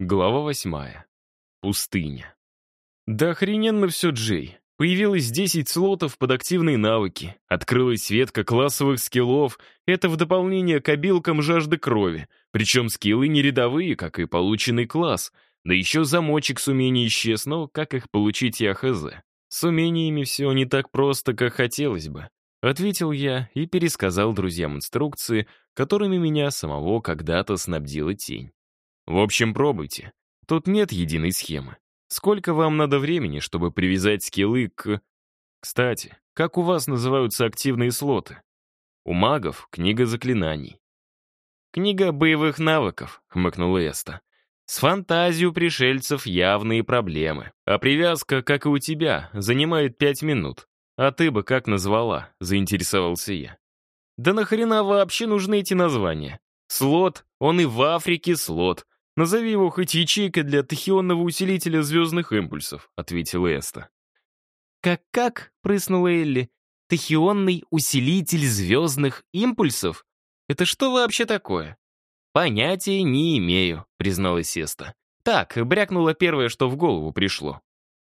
Глава восьмая. Пустыня. Да охрененно все, Джей. Появилось 10 слотов под активные навыки, открылась ветка классовых скиллов, это в дополнение к обилкам жажды крови, причем скиллы не рядовые, как и полученный класс, да еще замочек с умений исчез, но как их получить я хз. С умениями все не так просто, как хотелось бы. Ответил я и пересказал друзьям инструкции, которыми меня самого когда-то снабдила тень. В общем, пробуйте. Тут нет единой схемы. Сколько вам надо времени, чтобы привязать скиллы к... Кстати, как у вас называются активные слоты? У магов — книга заклинаний. «Книга боевых навыков», — хмыкнула Эста. «С фантазией пришельцев явные проблемы. А привязка, как и у тебя, занимает пять минут. А ты бы как назвала?» — заинтересовался я. «Да нахрена вообще нужны эти названия? Слот, он и в Африке слот. «Назови его хоть ячейкой для тахионного усилителя звездных импульсов», — ответила Эста. «Как-как?» — прыснула Элли. «Тахионный усилитель звездных импульсов? Это что вообще такое?» «Понятия не имею», — призналась Эста. «Так, брякнуло первое, что в голову пришло».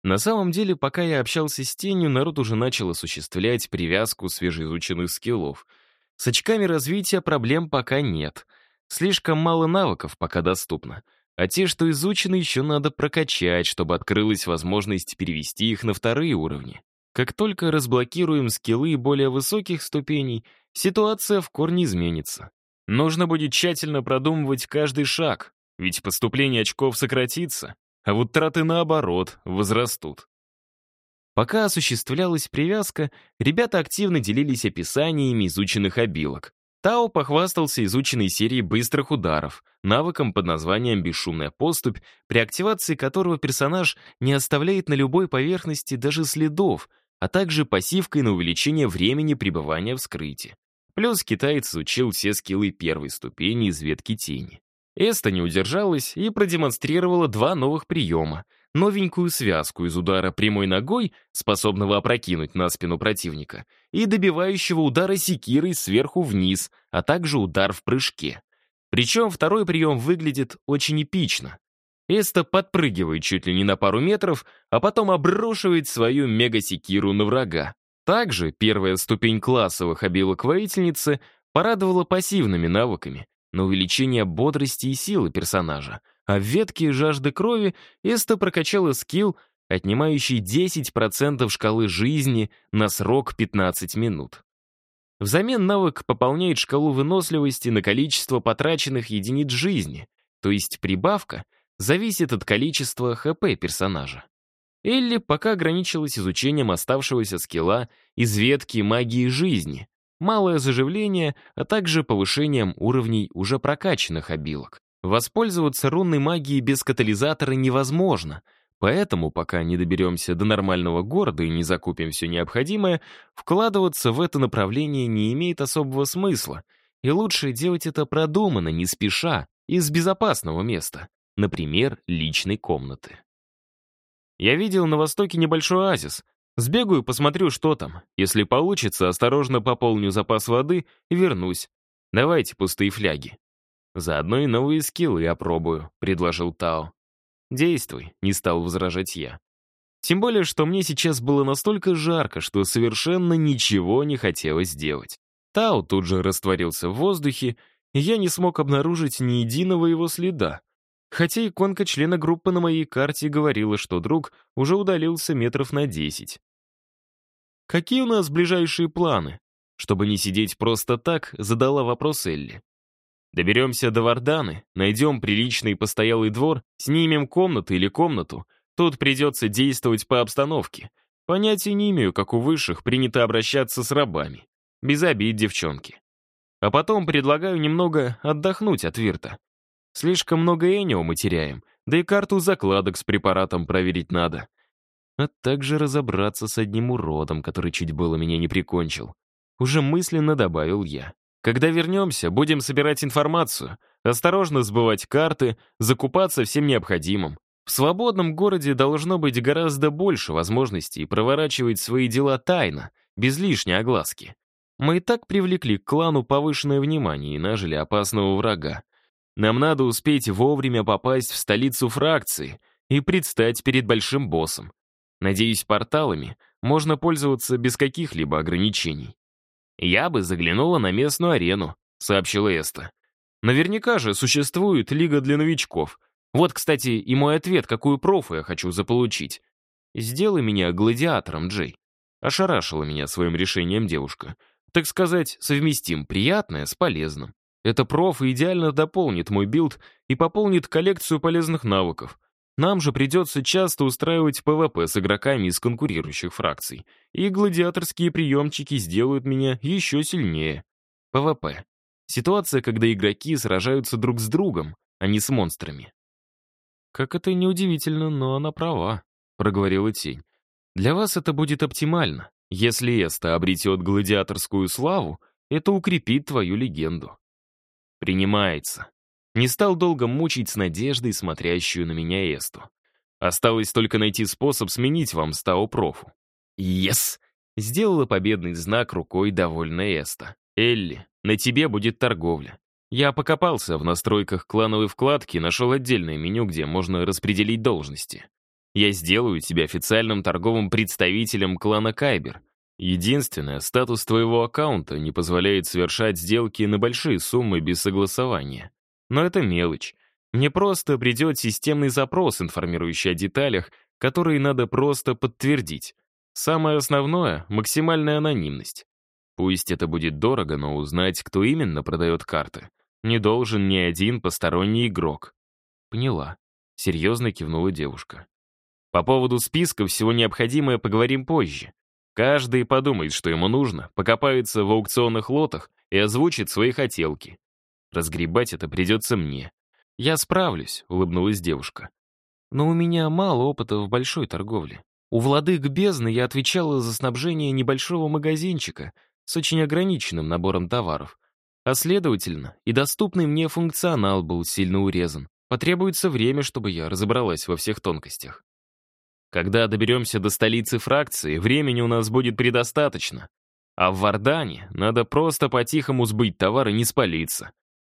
На самом деле, пока я общался с тенью, народ уже начал осуществлять привязку свежеизученных скиллов. С очками развития проблем пока нет — Слишком мало навыков пока доступно, а те, что изучены, еще надо прокачать, чтобы открылась возможность перевести их на вторые уровни. Как только разблокируем скиллы более высоких ступеней, ситуация в корне изменится. Нужно будет тщательно продумывать каждый шаг, ведь поступление очков сократится, а вот траты, наоборот, возрастут. Пока осуществлялась привязка, ребята активно делились описаниями изученных обилок. Тао похвастался изученной серией быстрых ударов, навыком под названием «Бесшумная поступь», при активации которого персонаж не оставляет на любой поверхности даже следов, а также пассивкой на увеличение времени пребывания в скрытии. Плюс китаец изучил все скиллы первой ступени из ветки тени. Эста не удержалась и продемонстрировала два новых приема — новенькую связку из удара прямой ногой, способного опрокинуть на спину противника, и добивающего удара секирой сверху вниз, а также удар в прыжке. Причем второй прием выглядит очень эпично. Эста подпрыгивает чуть ли не на пару метров, а потом обрушивает свою мега-секиру на врага. Также первая ступень классовых обилок воительницы порадовала пассивными навыками на увеличение бодрости и силы персонажа, а в ветке жажды крови Эста прокачала скилл, отнимающий 10% шкалы жизни на срок 15 минут. Взамен навык пополняет шкалу выносливости на количество потраченных единиц жизни, то есть прибавка зависит от количества ХП персонажа. Элли пока ограничилась изучением оставшегося скилла из ветки магии жизни, малое заживление, а также повышением уровней уже прокачанных обилок. Воспользоваться рунной магией без катализатора невозможно, поэтому, пока не доберемся до нормального города и не закупим все необходимое, вкладываться в это направление не имеет особого смысла, и лучше делать это продуманно, не спеша, из безопасного места, например, личной комнаты. Я видел на востоке небольшой оазис. Сбегаю, посмотрю, что там. Если получится, осторожно пополню запас воды и вернусь. Давайте пустые фляги. «Заодно и новые скиллы опробую», — предложил Тао. «Действуй», — не стал возражать я. Тем более, что мне сейчас было настолько жарко, что совершенно ничего не хотелось делать. Тао тут же растворился в воздухе, и я не смог обнаружить ни единого его следа. Хотя иконка члена группы на моей карте говорила, что друг уже удалился метров на десять. «Какие у нас ближайшие планы?» Чтобы не сидеть просто так, задала вопрос Элли. Доберемся до Варданы, найдем приличный постоялый двор, снимем комнату или комнату. Тут придется действовать по обстановке. Понятия не имею, как у высших принято обращаться с рабами. Без обид, девчонки. А потом предлагаю немного отдохнуть от Вирта. Слишком много энио мы теряем, да и карту закладок с препаратом проверить надо. А также разобраться с одним уродом, который чуть было меня не прикончил. Уже мысленно добавил я. Когда вернемся, будем собирать информацию, осторожно сбывать карты, закупаться всем необходимым. В свободном городе должно быть гораздо больше возможностей проворачивать свои дела тайно, без лишней огласки. Мы и так привлекли к клану повышенное внимание и нажили опасного врага. Нам надо успеть вовремя попасть в столицу фракции и предстать перед большим боссом. Надеюсь, порталами можно пользоваться без каких-либо ограничений. «Я бы заглянула на местную арену», — сообщила Эста. «Наверняка же существует лига для новичков. Вот, кстати, и мой ответ, какую профу я хочу заполучить. Сделай меня гладиатором, Джей». Ошарашила меня своим решением девушка. Так сказать, совместим приятное с полезным. Эта проф идеально дополнит мой билд и пополнит коллекцию полезных навыков. Нам же придется часто устраивать ПВП с игроками из конкурирующих фракций, и гладиаторские приемчики сделают меня еще сильнее. ПВП. Ситуация, когда игроки сражаются друг с другом, а не с монстрами. «Как это неудивительно, но она права», — проговорила тень. «Для вас это будет оптимально. Если Эста обретет гладиаторскую славу, это укрепит твою легенду». «Принимается», не стал долго мучить с надеждой, смотрящую на меня Эсту. Осталось только найти способ сменить вам Стао Профу. «Ес!» — сделала победный знак рукой довольная Эста. «Элли, на тебе будет торговля. Я покопался в настройках клановой вкладки нашел отдельное меню, где можно распределить должности. Я сделаю тебя официальным торговым представителем клана Кайбер. Единственное, статус твоего аккаунта не позволяет совершать сделки на большие суммы без согласования. Но это мелочь. Мне просто придет системный запрос, информирующий о деталях, которые надо просто подтвердить. Самое основное — максимальная анонимность. Пусть это будет дорого, но узнать, кто именно продает карты, не должен ни один посторонний игрок. Поняла. Серьезно кивнула девушка. По поводу списка всего необходимое поговорим позже. Каждый подумает, что ему нужно, покопается в аукционных лотах и озвучит свои хотелки. Разгребать это придется мне. Я справлюсь, улыбнулась девушка. Но у меня мало опыта в большой торговле. У владык бездны я отвечала за снабжение небольшого магазинчика с очень ограниченным набором товаров. А следовательно, и доступный мне функционал был сильно урезан. Потребуется время, чтобы я разобралась во всех тонкостях. Когда доберемся до столицы фракции, времени у нас будет предостаточно. А в Вардане надо просто по-тихому сбыть товар и не спалиться.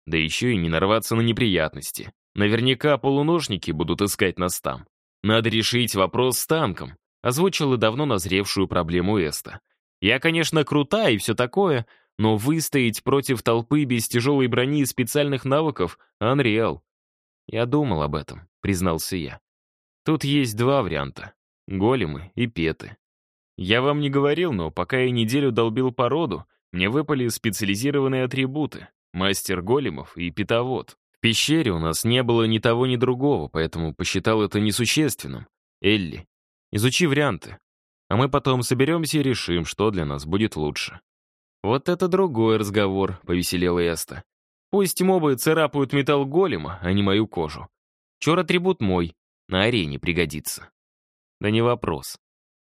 Да еще и не нарваться на неприятности. Наверняка полуношники будут искать нас там. Надо решить вопрос с танком, озвучила давно назревшую проблему Эста. Я, конечно, крута и все такое, но выстоять против толпы без тяжелой брони и специальных навыков — Unreal. Я думал об этом, признался я. Тут есть два варианта — големы и петы. Я вам не говорил, но пока я неделю долбил породу, мне выпали специализированные атрибуты. Мастер големов и питовод. В пещере у нас не было ни того, ни другого, поэтому посчитал это несущественным. Элли, изучи варианты. А мы потом соберемся и решим, что для нас будет лучше. Вот это другой разговор, повеселела Эста. Пусть мобы царапают металл голема, а не мою кожу. Чор-атрибут мой, на арене пригодится. Да не вопрос.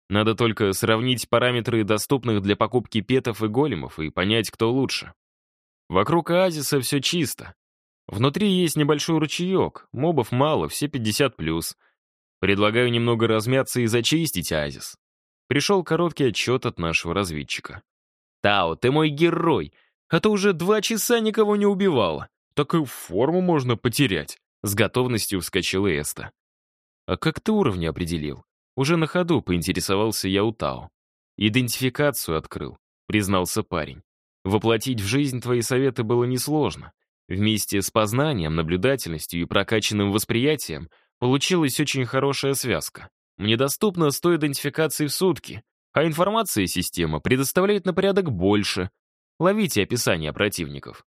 Надо только сравнить параметры доступных для покупки петов и големов и понять, кто лучше. Вокруг оазиса все чисто. Внутри есть небольшой ручеек, мобов мало, все 50+. плюс. Предлагаю немного размяться и зачистить оазис. Пришел короткий отчет от нашего разведчика. «Тао, ты мой герой, а то уже два часа никого не убивала. Так и форму можно потерять», — с готовностью вскочила Эста. «А как ты уровни определил?» Уже на ходу поинтересовался я у Тао. «Идентификацию открыл», — признался парень. Воплотить в жизнь твои советы было несложно. Вместе с познанием, наблюдательностью и прокачанным восприятием получилась очень хорошая связка. Мне доступно 100 идентификаций в сутки, а информация система предоставляет на порядок больше. Ловите описание противников.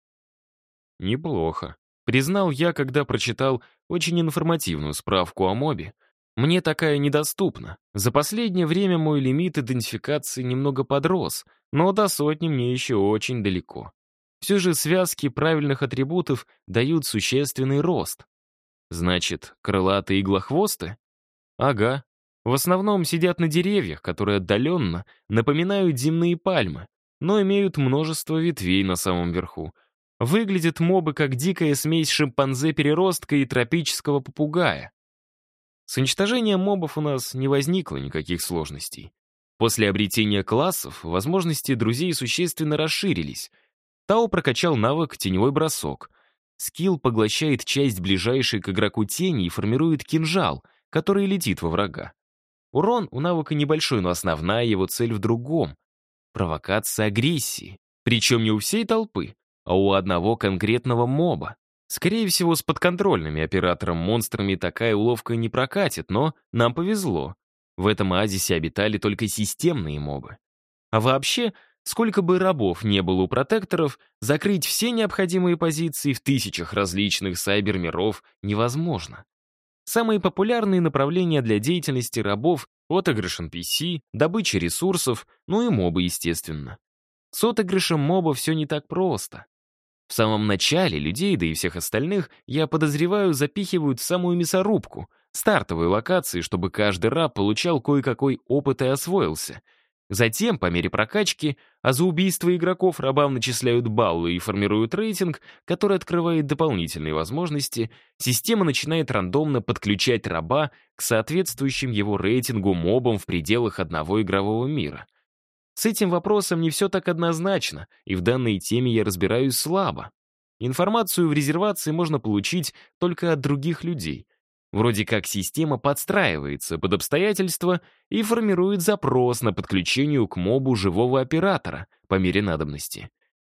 Неплохо. Признал я, когда прочитал очень информативную справку о мобе. Мне такая недоступна. За последнее время мой лимит идентификации немного подрос — но до сотни мне еще очень далеко. Все же связки правильных атрибутов дают существенный рост. Значит, крылатые иглохвосты? Ага. В основном сидят на деревьях, которые отдаленно напоминают земные пальмы, но имеют множество ветвей на самом верху. Выглядят мобы как дикая смесь шимпанзе-переростка и тропического попугая. С уничтожением мобов у нас не возникло никаких сложностей. После обретения классов возможности друзей существенно расширились. Тао прокачал навык «Теневой бросок». Скилл поглощает часть ближайшей к игроку тени и формирует кинжал, который летит во врага. Урон у навыка небольшой, но основная его цель в другом — провокация агрессии. Причем не у всей толпы, а у одного конкретного моба. Скорее всего, с подконтрольными оператором-монстрами такая уловка не прокатит, но нам повезло. В этом оазисе обитали только системные мобы. А вообще, сколько бы рабов не было у протекторов, закрыть все необходимые позиции в тысячах различных сайбер-миров невозможно. Самые популярные направления для деятельности рабов — отыгрыш NPC, добыча ресурсов, ну и мобы, естественно. С отыгрышем моба все не так просто. В самом начале людей, да и всех остальных, я подозреваю, запихивают в самую мясорубку, стартовые локации, чтобы каждый раб получал кое-какой опыт и освоился. Затем, по мере прокачки, а за убийство игроков рабам начисляют баллы и формируют рейтинг, который открывает дополнительные возможности, система начинает рандомно подключать раба к соответствующим его рейтингу мобам в пределах одного игрового мира. С этим вопросом не все так однозначно, и в данной теме я разбираюсь слабо. Информацию в резервации можно получить только от других людей. Вроде как система подстраивается под обстоятельства и формирует запрос на подключение к мобу живого оператора по мере надобности.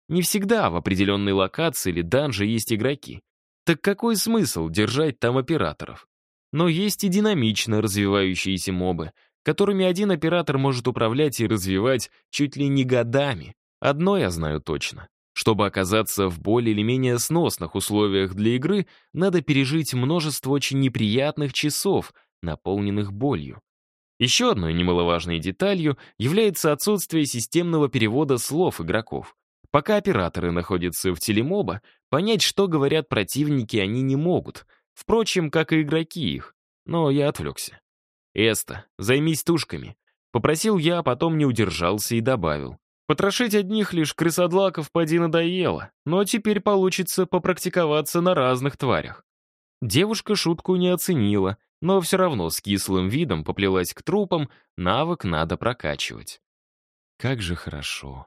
Не всегда в определенной локации или данже есть игроки. Так какой смысл держать там операторов? Но есть и динамично развивающиеся мобы, которыми один оператор может управлять и развивать чуть ли не годами. Одно я знаю точно. Чтобы оказаться в более или менее сносных условиях для игры, надо пережить множество очень неприятных часов, наполненных болью. Еще одной немаловажной деталью является отсутствие системного перевода слов игроков. Пока операторы находятся в телемоба, понять, что говорят противники, они не могут. Впрочем, как и игроки их. Но я отвлекся. «Эста, займись тушками». Попросил я, а потом не удержался и добавил. Потрошить одних лишь крысодлаков поди надоело, но теперь получится попрактиковаться на разных тварях. Девушка шутку не оценила, но все равно с кислым видом поплелась к трупам, навык надо прокачивать. Как же хорошо.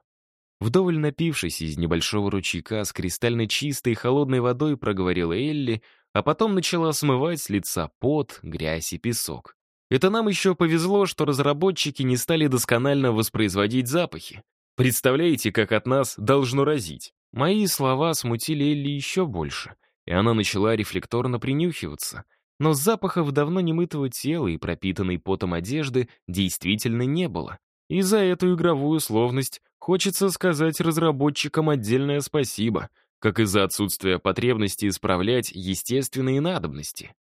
Вдоволь напившись из небольшого ручейка с кристально чистой и холодной водой проговорила Элли, а потом начала смывать с лица пот, грязь и песок. Это нам еще повезло, что разработчики не стали досконально воспроизводить запахи. Представляете, как от нас должно разить? Мои слова смутили Элли еще больше, и она начала рефлекторно принюхиваться. Но запахов давно немытого тела и пропитанной потом одежды действительно не было. И за эту игровую условность хочется сказать разработчикам отдельное спасибо, как и за отсутствие потребности исправлять естественные надобности.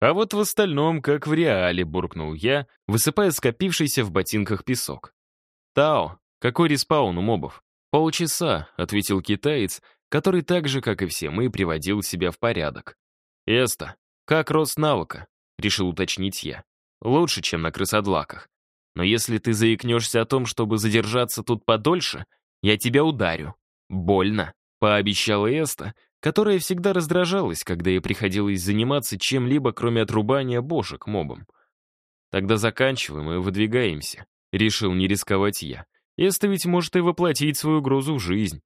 А вот в остальном, как в реале, буркнул я, высыпая скопившийся в ботинках песок. «Тао, какой респаун у мобов?» «Полчаса», — ответил китаец, который так же, как и все мы, приводил себя в порядок. «Эста, как рост навыка?» — решил уточнить я. «Лучше, чем на крысодлаках. Но если ты заикнешься о том, чтобы задержаться тут подольше, я тебя ударю. Больно», — пообещала Эста, которая всегда раздражалась, когда ей приходилось заниматься чем-либо, кроме отрубания бошек мобом. «Тогда заканчиваем и выдвигаемся», — решил не рисковать я. Эста ведь может и воплотить свою угрозу в жизнь.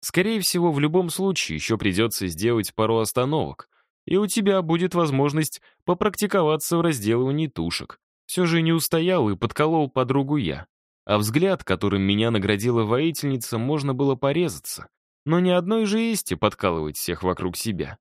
Скорее всего, в любом случае еще придется сделать пару остановок, и у тебя будет возможность попрактиковаться в разделывании тушек. Все же не устоял и подколол подругу я. А взгляд, которым меня наградила воительница, можно было порезаться но ни одной же есть подкалывать всех вокруг себя.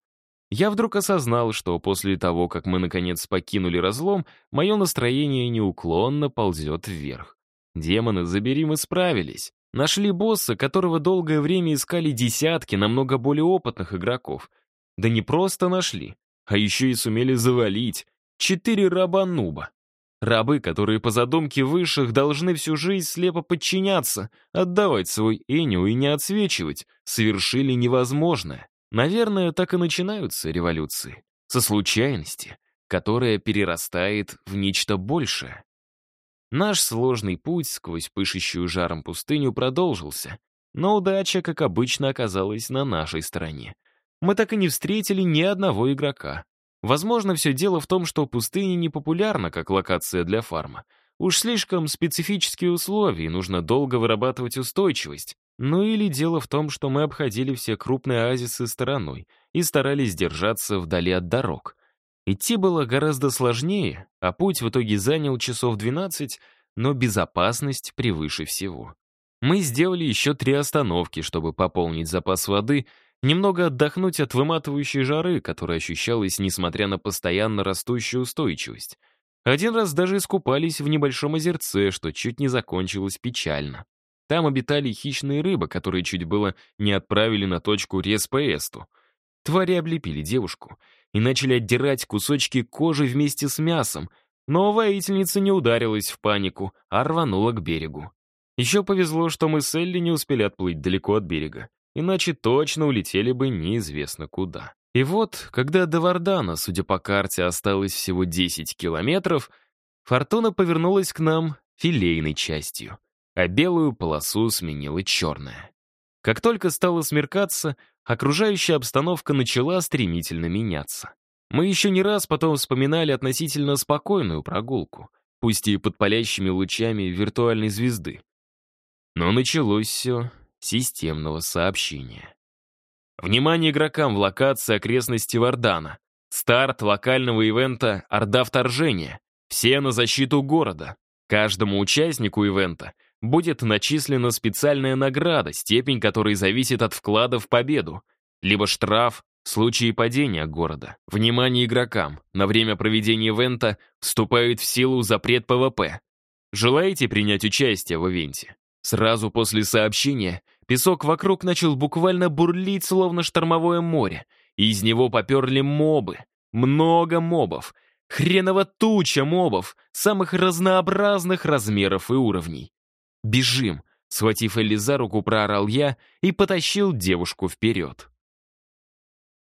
Я вдруг осознал, что после того, как мы наконец покинули разлом, мое настроение неуклонно ползет вверх. Демоны, забери, мы справились. Нашли босса, которого долгое время искали десятки намного более опытных игроков. Да не просто нашли, а еще и сумели завалить. Четыре раба-нуба. Рабы, которые по задумке высших должны всю жизнь слепо подчиняться, отдавать свой эню и не отсвечивать, совершили невозможное. Наверное, так и начинаются революции. Со случайности, которая перерастает в нечто большее. Наш сложный путь сквозь пышущую жаром пустыню продолжился, но удача, как обычно, оказалась на нашей стороне. Мы так и не встретили ни одного игрока. Возможно, все дело в том, что пустыня не популярна как локация для фарма. Уж слишком специфические условия, нужно долго вырабатывать устойчивость. Ну или дело в том, что мы обходили все крупные оазисы стороной и старались держаться вдали от дорог. Идти было гораздо сложнее, а путь в итоге занял часов 12, но безопасность превыше всего. Мы сделали еще три остановки, чтобы пополнить запас воды, немного отдохнуть от выматывающей жары, которая ощущалась, несмотря на постоянно растущую устойчивость. Один раз даже искупались в небольшом озерце, что чуть не закончилось печально. Там обитали хищные рыбы, которые чуть было не отправили на точку Респоэсту. Твари облепили девушку и начали отдирать кусочки кожи вместе с мясом, но воительница не ударилась в панику, а рванула к берегу. Еще повезло, что мы с Элли не успели отплыть далеко от берега, иначе точно улетели бы неизвестно куда. И вот, когда до Вардана, судя по карте, осталось всего 10 километров, Фортуна повернулась к нам филейной частью, а белую полосу сменила черная. Как только стало смеркаться, окружающая обстановка начала стремительно меняться. Мы еще не раз потом вспоминали относительно спокойную прогулку, пусть и под палящими лучами виртуальной звезды. Но началось все системного сообщения. Внимание игрокам в локации окрестности Вардана. Старт локального ивента «Орда вторжения». Все на защиту города. Каждому участнику ивента будет начислена специальная награда, степень которой зависит от вклада в победу, либо штраф в случае падения города. Внимание игрокам! На время проведения ивента вступает в силу запрет ПВП. Желаете принять участие в ивенте? Сразу после сообщения песок вокруг начал буквально бурлить, словно штормовое море, и из него поперли мобы. Много мобов. Хреново туча мобов, самых разнообразных размеров и уровней. «Бежим!» — схватив Элли за руку, проорал я и потащил девушку вперед.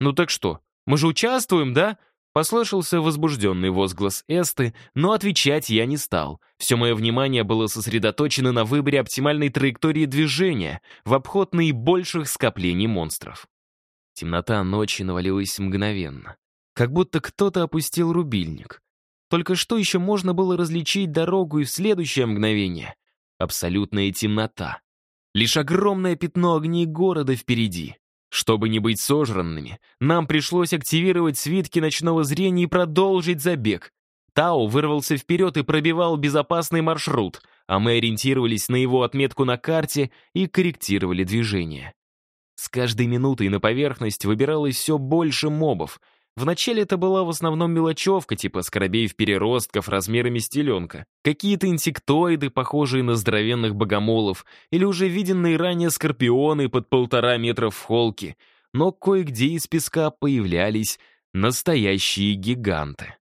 «Ну так что, мы же участвуем, да?» Послышался возбужденный возглас Эсты, но отвечать я не стал. Все мое внимание было сосредоточено на выборе оптимальной траектории движения в обход наибольших скоплений монстров. Темнота ночи навалилась мгновенно. Как будто кто-то опустил рубильник. Только что еще можно было различить дорогу и в следующее мгновение. Абсолютная темнота. Лишь огромное пятно огней города впереди. Чтобы не быть сожранными, нам пришлось активировать свитки ночного зрения и продолжить забег. Тао вырвался вперед и пробивал безопасный маршрут, а мы ориентировались на его отметку на карте и корректировали движение. С каждой минутой на поверхность выбиралось все больше мобов — Вначале это была в основном мелочевка, типа скоробеев-переростков размерами стеленка, какие-то инсектоиды, похожие на здоровенных богомолов, или уже виденные ранее скорпионы под полтора метра в холке, но кое-где из песка появлялись настоящие гиганты.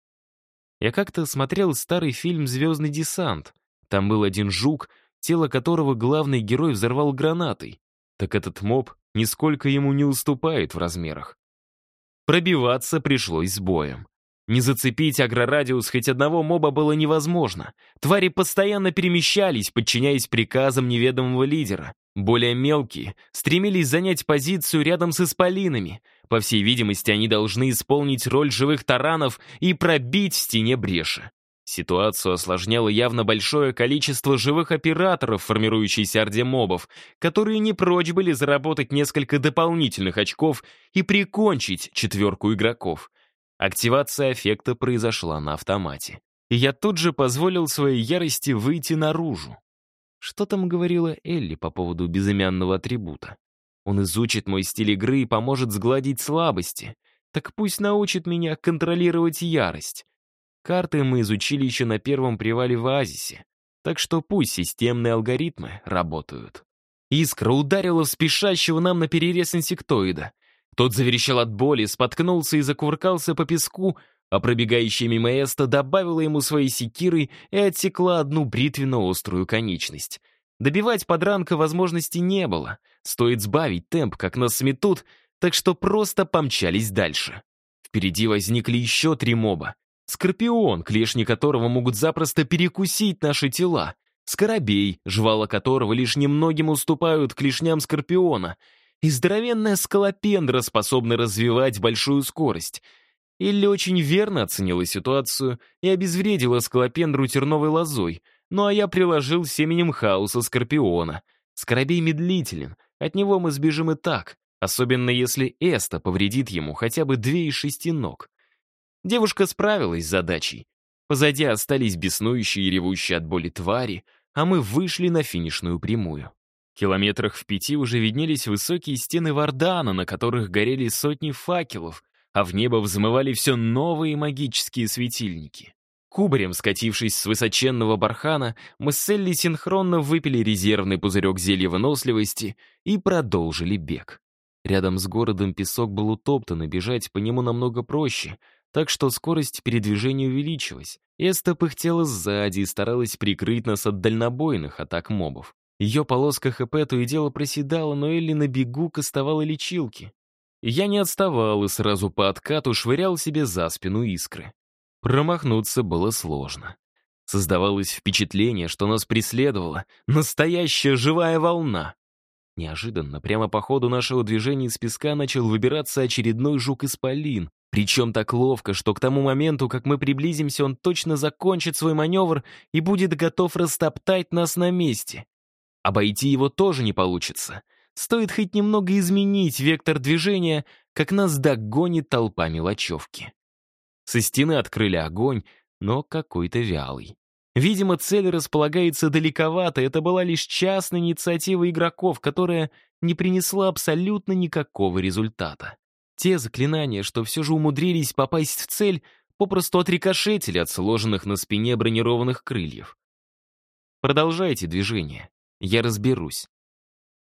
Я как-то смотрел старый фильм «Звездный десант». Там был один жук, тело которого главный герой взорвал гранатой. Так этот моб нисколько ему не уступает в размерах. Пробиваться пришлось с боем. Не зацепить агрорадиус хоть одного моба было невозможно. Твари постоянно перемещались, подчиняясь приказам неведомого лидера. Более мелкие стремились занять позицию рядом с исполинами. По всей видимости, они должны исполнить роль живых таранов и пробить в стене бреши. Ситуацию осложняло явно большое количество живых операторов, формирующейся орде мобов, которые не прочь были заработать несколько дополнительных очков и прикончить четверку игроков. Активация эффекта произошла на автомате. И я тут же позволил своей ярости выйти наружу. Что там говорила Элли по поводу безымянного атрибута? Он изучит мой стиль игры и поможет сгладить слабости. Так пусть научит меня контролировать ярость. Карты мы изучили еще на первом привале в оазисе, так что пусть системные алгоритмы работают. Искра ударила в спешащего нам на перерез инсектоида. Тот заверещал от боли, споткнулся и закувыркался по песку, а пробегающая мимо Эста добавила ему своей секирой и отсекла одну бритвенно-острую конечность. Добивать подранка возможности не было. Стоит сбавить темп, как нас сметут, так что просто помчались дальше. Впереди возникли еще три моба. Скорпион, клешни которого могут запросто перекусить наши тела. Скоробей, жвала которого лишь немногим уступают клешням скорпиона. И здоровенная скалопендра способна развивать большую скорость. Илли очень верно оценила ситуацию и обезвредила скалопендру терновой лозой, ну а я приложил семенем хаоса скорпиона. Скоробей медлителен, от него мы сбежим и так, особенно если Эста повредит ему хотя бы две из шести ног. Девушка справилась с задачей. Позади остались беснующие и ревущие от боли твари, а мы вышли на финишную прямую. В километрах в пяти уже виднелись высокие стены Вардана, на которых горели сотни факелов, а в небо взмывали все новые магические светильники. Кубарем скатившись с высоченного бархана, мы с Элли синхронно выпили резервный пузырек зелья выносливости и продолжили бег. Рядом с городом песок был утоптан, и бежать по нему намного проще, так что скорость передвижения увеличилась. Эста пыхтела сзади и старалась прикрыть нас от дальнобойных атак мобов. Ее полоска ХП то и дело проседала, но Элли на бегу кастовала лечилки. Я не отставал и сразу по откату швырял себе за спину искры. Промахнуться было сложно. Создавалось впечатление, что нас преследовала настоящая живая волна. Неожиданно, прямо по ходу нашего движения из песка начал выбираться очередной жук-исполин, причем так ловко, что к тому моменту, как мы приблизимся, он точно закончит свой маневр и будет готов растоптать нас на месте. Обойти его тоже не получится — Стоит хоть немного изменить вектор движения, как нас догонит толпа мелочевки. Со стены открыли огонь, но какой-то вялый. Видимо, цель располагается далековато, это была лишь частная инициатива игроков, которая не принесла абсолютно никакого результата. Те заклинания, что все же умудрились попасть в цель, попросту отрикошетили от сложенных на спине бронированных крыльев. Продолжайте движение, я разберусь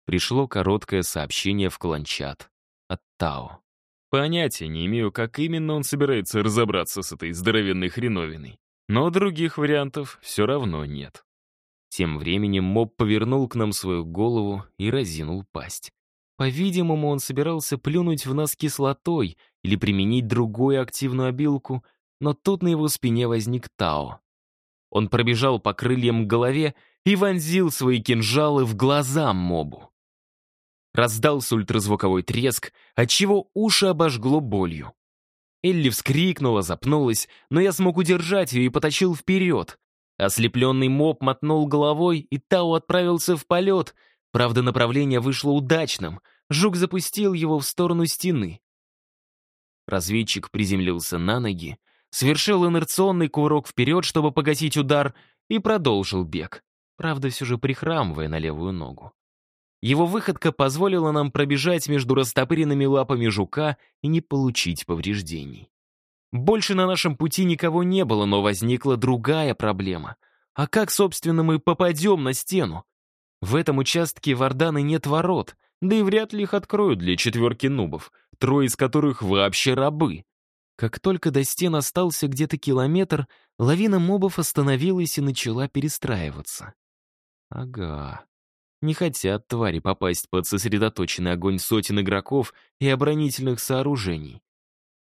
пришло короткое сообщение в кланчат от Тао. Понятия не имею, как именно он собирается разобраться с этой здоровенной хреновиной. Но других вариантов все равно нет. Тем временем моб повернул к нам свою голову и разинул пасть. По-видимому, он собирался плюнуть в нас кислотой или применить другую активную обилку, но тут на его спине возник Тао. Он пробежал по крыльям к голове и вонзил свои кинжалы в глаза мобу. Раздался ультразвуковой треск, отчего уши обожгло болью. Элли вскрикнула, запнулась, но я смог удержать ее и потащил вперед. Ослепленный моб мотнул головой, и Тау отправился в полет. Правда, направление вышло удачным. Жук запустил его в сторону стены. Разведчик приземлился на ноги, совершил инерционный кувырок вперед, чтобы погасить удар, и продолжил бег. Правда, все же прихрамывая на левую ногу. Его выходка позволила нам пробежать между растопыренными лапами жука и не получить повреждений. Больше на нашем пути никого не было, но возникла другая проблема. А как, собственно, мы попадем на стену? В этом участке Варданы нет ворот, да и вряд ли их откроют для четверки нубов, трое из которых вообще рабы. Как только до стен остался где-то километр, лавина мобов остановилась и начала перестраиваться. Ага, не хотят твари попасть под сосредоточенный огонь сотен игроков и оборонительных сооружений.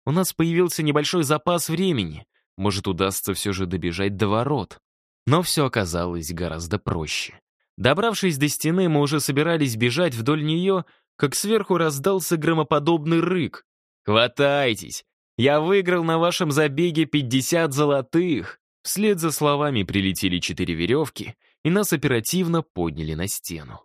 У нас появился небольшой запас времени. Может, удастся все же добежать до ворот. Но все оказалось гораздо проще. Добравшись до стены, мы уже собирались бежать вдоль нее, как сверху раздался громоподобный рык. «Хватайтесь! Я выиграл на вашем забеге 50 золотых!» Вслед за словами прилетели четыре веревки, и нас оперативно подняли на стену.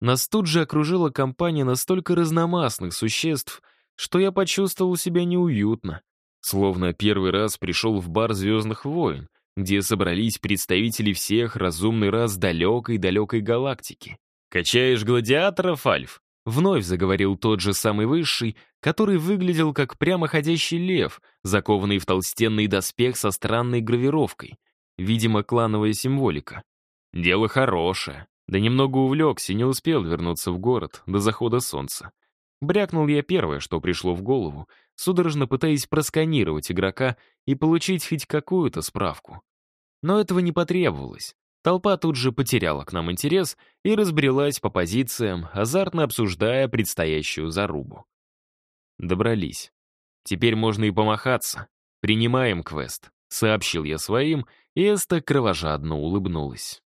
Нас тут же окружила компания настолько разномастных существ, что я почувствовал себя неуютно, словно первый раз пришел в бар «Звездных войн», где собрались представители всех разумный раз далекой-далекой галактики. «Качаешь гладиаторов, Альф?» Вновь заговорил тот же самый высший, который выглядел как прямоходящий лев, закованный в толстенный доспех со странной гравировкой. Видимо, клановая символика. Дело хорошее. Да немного увлекся не успел вернуться в город до захода солнца. Брякнул я первое, что пришло в голову, судорожно пытаясь просканировать игрока и получить хоть какую-то справку. Но этого не потребовалось. Толпа тут же потеряла к нам интерес и разбрелась по позициям, азартно обсуждая предстоящую зарубу. Добрались. Теперь можно и помахаться. Принимаем квест. Сообщил я своим, Эста кровожадно улыбнулась.